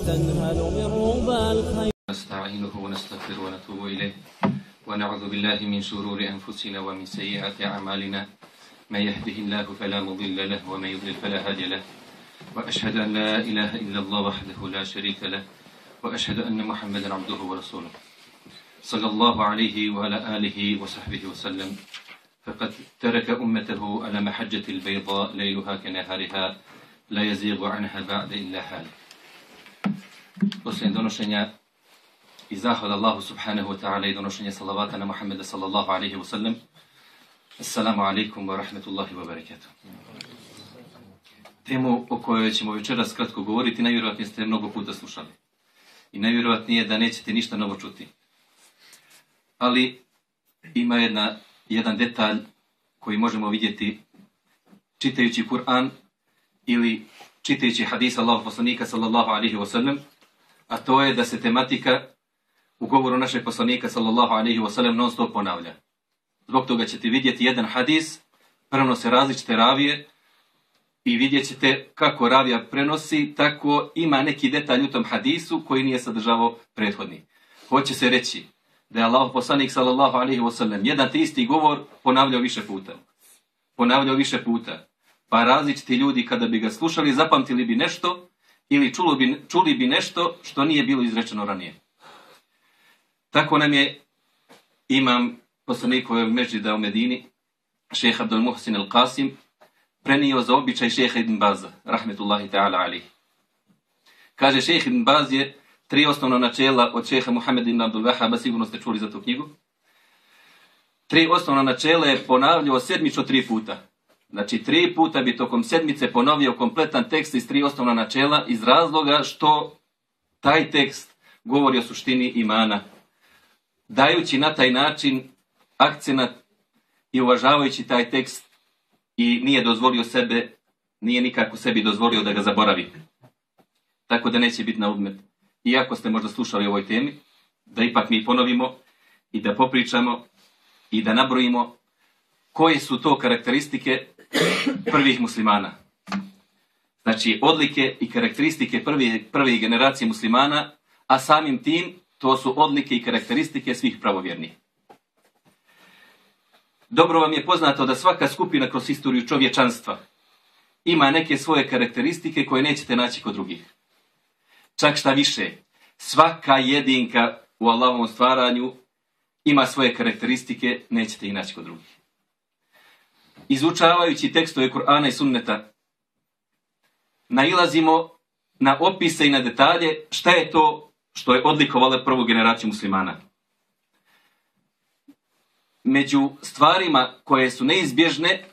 وتنهل من ربى الخير. نستعينه ونستغفره ونتوب إليه. ونعوذ بالله من شرور أنفسنا ومن سيئات أعمالنا. من يهده الله فلا مضل له ومن يضلل فلا هادي له. وأشهد أن لا إله إلا الله وحده لا شريك له. وأشهد أن محمدا عبده ورسوله. صلى الله عليه وعلى آله وصحبه وسلم. فقد ترك أمته على محجة البيضاء ليلها كنهارها لا يزيغ عنها بعد إلا حالك Posljednje donošenja i zahvala Allahu subhanahu wa ta'ala i donošenje salavata na Muhammeda sallallahu alaihi wa sallam. Assalamu alaikum wa rahmetullahi wa barakatuh. Temu o kojoj ćemo večeras kratko govoriti, najvjerojatnije ste mnogo puta slušali. I najvjerojatnije da nećete ništa novo čuti. Ali ima jedna, jedan detalj koji možemo vidjeti čitajući Kur'an ili čitajući hadis Allahu poslanika sallallahu alaihi wa sallam, a to je da se tematika u govoru našeg poslanika sallallahu alaihi wa sallam non stop ponavlja. Zbog toga ćete vidjeti jedan hadis, prenose različite ravije i vidjet ćete kako ravija prenosi, tako ima neki detalj u tom hadisu koji nije sadržavao prethodni. Hoće se reći da je Allah poslanik sallallahu alaihi wa sallam jedan te isti govor ponavljao više puta. Ponavljao više puta. Pa različiti ljudi kada bi ga slušali zapamtili bi nešto ili čuli bi, čuli bi nešto što nije bilo izrečeno ranije. Tako nam je imam poslanikove međida u Medini, šeha Abdul Muhsin al-Qasim, prenio za običaj šeha Ibn Baza, rahmetullahi ta'ala alih. Kaže, šeha Ibn Baz je tri osnovna načela od šeha Muhammed ibn Abdul Wahaba, sigurno ste čuli za tu knjigu. Tri osnovna načela je ponavljao sedmično tri puta. Znači, tri puta bi tokom sedmice ponovio kompletan tekst iz tri osnovna načela iz razloga što taj tekst govori o suštini imana. Dajući na taj način akcenat i uvažavajući taj tekst i nije dozvolio sebe, nije nikako sebi dozvolio da ga zaboravi. Tako da neće biti na odmet. Iako ste možda slušali o ovoj temi, da ipak mi ponovimo i da popričamo i da nabrojimo koje su to karakteristike prvih muslimana. Znači, odlike i karakteristike prve, prve generacije muslimana, a samim tim to su odlike i karakteristike svih pravovjernih. Dobro vam je poznato da svaka skupina kroz istoriju čovječanstva ima neke svoje karakteristike koje nećete naći kod drugih. Čak šta više, svaka jedinka u Allahovom stvaranju ima svoje karakteristike, nećete ih naći kod drugih. Izučavajući tekstove Kur'ana i Sunneta, nailazimo na opise i na detalje šta je to što je odlikovalo prvu generaciju muslimana. Među stvarima koje su neizbježne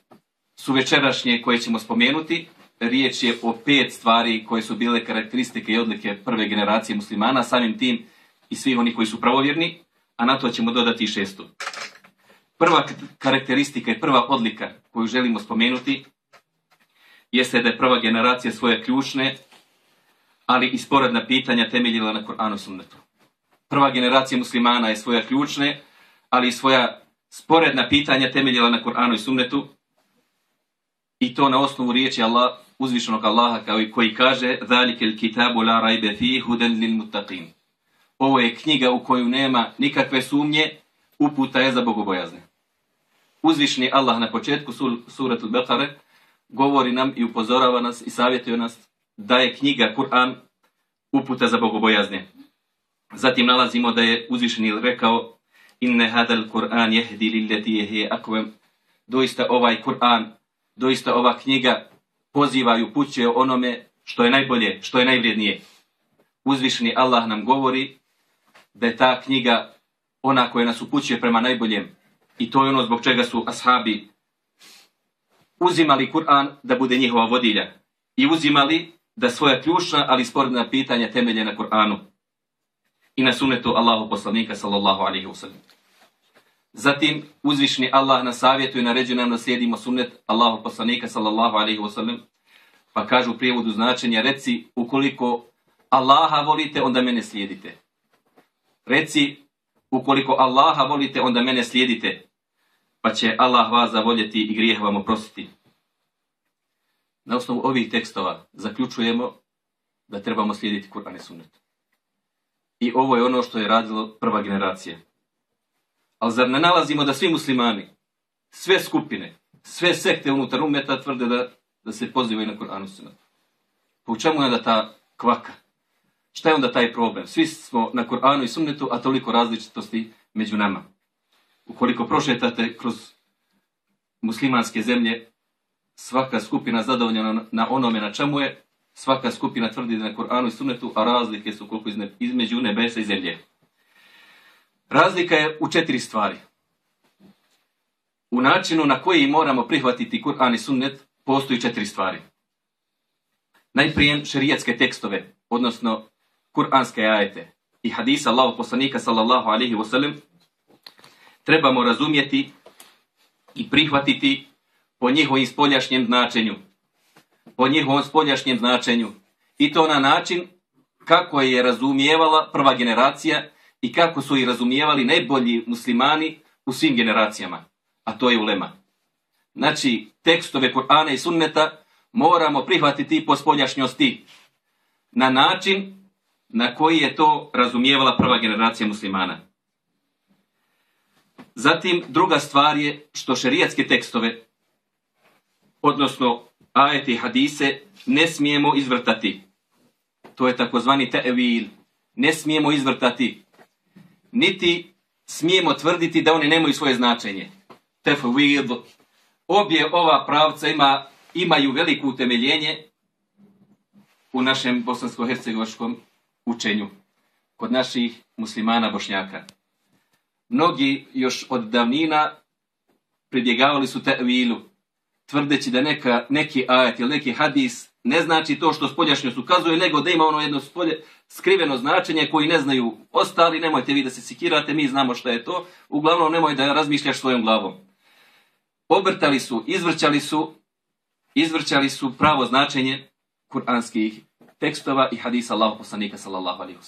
su večerašnje koje ćemo spomenuti. Riječ je o pet stvari koje su bile karakteristike i odlike prve generacije muslimana, samim tim i svih oni koji su pravovjerni, a na to ćemo dodati i šestu. Prva karakteristika i prva odlika koju želimo spomenuti jeste da je prva generacija svoje ključne, ali i sporedna pitanja temeljila na Koranu sunnetu. Prva generacija muslimana je svoja ključne, ali i svoja sporedna pitanja temeljila na Koranu i sunnetu i to na osnovu riječi Allah, uzvišenog Allaha kao i koji kaže Zalikel kitabu la rajbe fi huden lil. Ovo je knjiga u koju nema nikakve sumnje, uputa je za bogobojazne. Uzvišni Allah na početku suratu Bekare govori nam i upozorava nas i savjetuje nas da je knjiga Kur'an uputa za bogobojazne. Zatim nalazimo da je uzvišeni rekao inne hadal Kur'an jehdi lilleti jehe akvem. Doista ovaj Kur'an, doista ova knjiga poziva i upućuje onome što je najbolje, što je najvrijednije. Uzvišeni Allah nam govori da je ta knjiga ona koja nas upućuje prema najboljem. I to je ono zbog čega su ashabi uzimali Kur'an da bude njihova vodilja. I uzimali da svoja ključna, ali sporedna pitanja temelje na Kur'anu. I na sunetu Allahu poslanika sallallahu alaihi wasallam. Zatim uzvišni Allah na savjetu i naređuje nam da slijedimo sunnet Allahu poslanika sallallahu alaihi wasallam. Pa kažu u prijevodu značenja, reci ukoliko Allaha volite, onda mene slijedite. Reci, ukoliko Allaha volite, onda mene slijedite, pa će Allah vas zavoljeti i grijeh vam oprostiti. Na osnovu ovih tekstova zaključujemo da trebamo slijediti Kur'an i sunnet. I ovo je ono što je radilo prva generacija. Ali zar ne nalazimo da svi muslimani, sve skupine, sve sekte unutar umeta tvrde da, da se pozivaju na Kur'an i sunnet? Po čemu je onda ta kvaka? Šta je onda taj problem? Svi smo na Kur'anu i sunnetu, a toliko različitosti među nama. Ukoliko prošetate kroz muslimanske zemlje, svaka skupina zadovoljena na onome na čemu je, svaka skupina tvrdi na Kur'anu i sunnetu, a razlike su koliko između nebesa i zemlje. Razlika je u četiri stvari. U načinu na koji moramo prihvatiti Kur'an i sunnet postoji četiri stvari. Najprije šerijatske tekstove, odnosno kuranske ajete i hadisa Allahu poslanika sallallahu alaihi wasallam trebamo razumjeti i prihvatiti po njihovom spoljašnjem značenju. Po njihovom spoljašnjem značenju. I to na način kako je razumijevala prva generacija i kako su i razumijevali najbolji muslimani u svim generacijama. A to je ulema. Znači, tekstove Kur'ana i sunneta moramo prihvatiti po spoljašnjosti. Na način na koji je to razumijevala prva generacija muslimana. Zatim, druga stvar je što šerijatske tekstove, odnosno ajeti i hadise, ne smijemo izvrtati. To je takozvani te'vil. Ne smijemo izvrtati. Niti smijemo tvrditi da oni nemaju svoje značenje. Tefvil. Obje ova pravca ima, imaju veliko utemeljenje u našem bosansko-hercegovačkom učenju kod naših muslimana bošnjaka. Mnogi još od davnina pribjegavali su tevilu, tvrdeći da neka, neki ajet ili neki hadis ne znači to što spoljašnjost ukazuje, nego da ima ono jedno spolje, skriveno značenje koji ne znaju ostali, nemojte vi da se sikirate, mi znamo što je to, uglavnom nemoj da razmišljaš svojom glavom. Obrtali su, izvrćali su, izvrćali su pravo značenje kuranskih tekstova i hadisa Allahu poslanika sallallahu alaihi.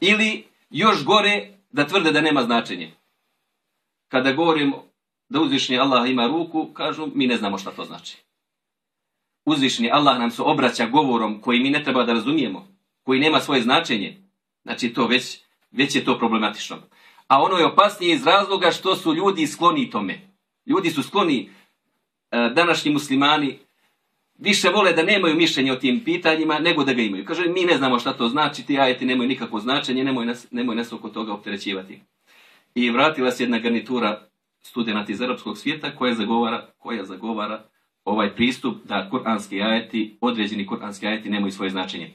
Ili još gore da tvrde da nema značenje. Kada govorimo da uzvišnji Allah ima ruku, kažu mi ne znamo šta to znači. Uzvišnji Allah nam se obraća govorom koji mi ne treba da razumijemo, koji nema svoje značenje. Znači to već, već je to problematično. A ono je opasnije iz razloga što su ljudi skloni tome. Ljudi su skloni, e, današnji muslimani, više vole da nemaju mišljenje o tim pitanjima nego da ga imaju. Kaže, mi ne znamo šta to znači, ti ajeti nemaju nikakvo značenje, nemoj nas, nemoj nas oko toga opterećivati. I vratila se jedna garnitura studenta iz arapskog svijeta koja zagovara, koja zagovara ovaj pristup da kuranski ajeti, određeni kuranski ajeti nemaju svoje značenje.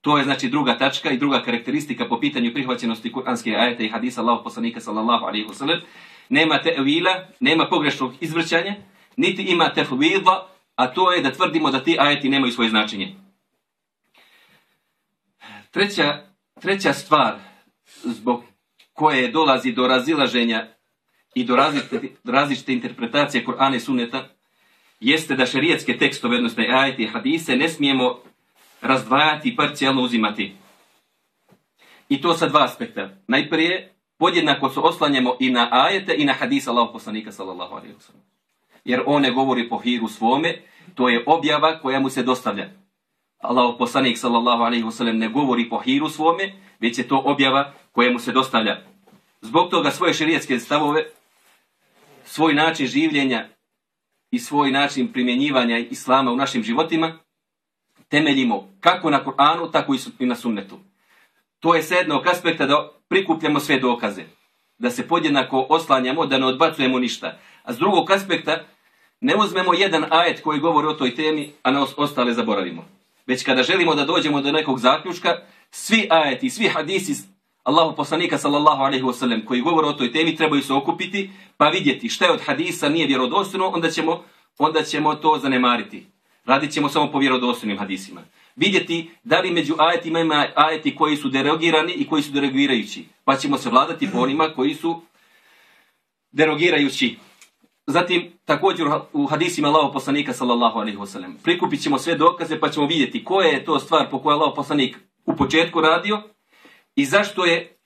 To je znači druga tačka i druga karakteristika po pitanju prihvaćenosti kuranske ajete i hadisa Allahu poslanika sallallahu alaihi wasallam. Nema tevila, nema pogrešnog izvrćanja, niti ima tefvila, a to je da tvrdimo da ti ajeti nemaju svoje značenje. Treća, treća stvar zbog koje dolazi do razilaženja i do različite, različite interpretacije Kur'ana i Sunneta jeste da šerijetske tekstove, odnosno ajeti i hadise, ne smijemo razdvajati i parcijalno uzimati. I to sa dva aspekta. Najprije, podjednako se oslanjamo i na ajete i na hadisa Allahog poslanika sallallahu alaihi jer on ne govori po hiru svome, to je objava koja mu se dostavlja. Allah poslanik sallallahu alaihi wasallam ne govori po hiru svome, već je to objava koja mu se dostavlja. Zbog toga svoje širijetske stavove, svoj način življenja i svoj način primjenjivanja islama u našim životima, temeljimo kako na Kur'anu, tako i na sunnetu. To je s jednog aspekta da prikupljamo sve dokaze, da se podjednako oslanjamo, da ne odbacujemo ništa. A s drugog aspekta, ne uzmemo jedan ajet koji govori o toj temi, a na ostale zaboravimo. Već kada želimo da dođemo do nekog zaključka, svi ajeti, svi hadisi Allahu poslanika sallallahu alaihi wasallam koji govore o toj temi trebaju se okupiti pa vidjeti šta je od hadisa nije vjerodostojno, onda ćemo, onda ćemo to zanemariti. Radit ćemo samo po vjerodostojnim hadisima. Vidjeti da li među ajetima ima ajeti koji su derogirani i koji su derogirajući. Pa ćemo se vladati po onima koji su derogirajući. Zatim, također u hadisima Allaho poslanika sallallahu alaihi wasallam. Prikupit ćemo sve dokaze pa ćemo vidjeti koja je to stvar po kojoj Allah poslanik u početku radio i zašto je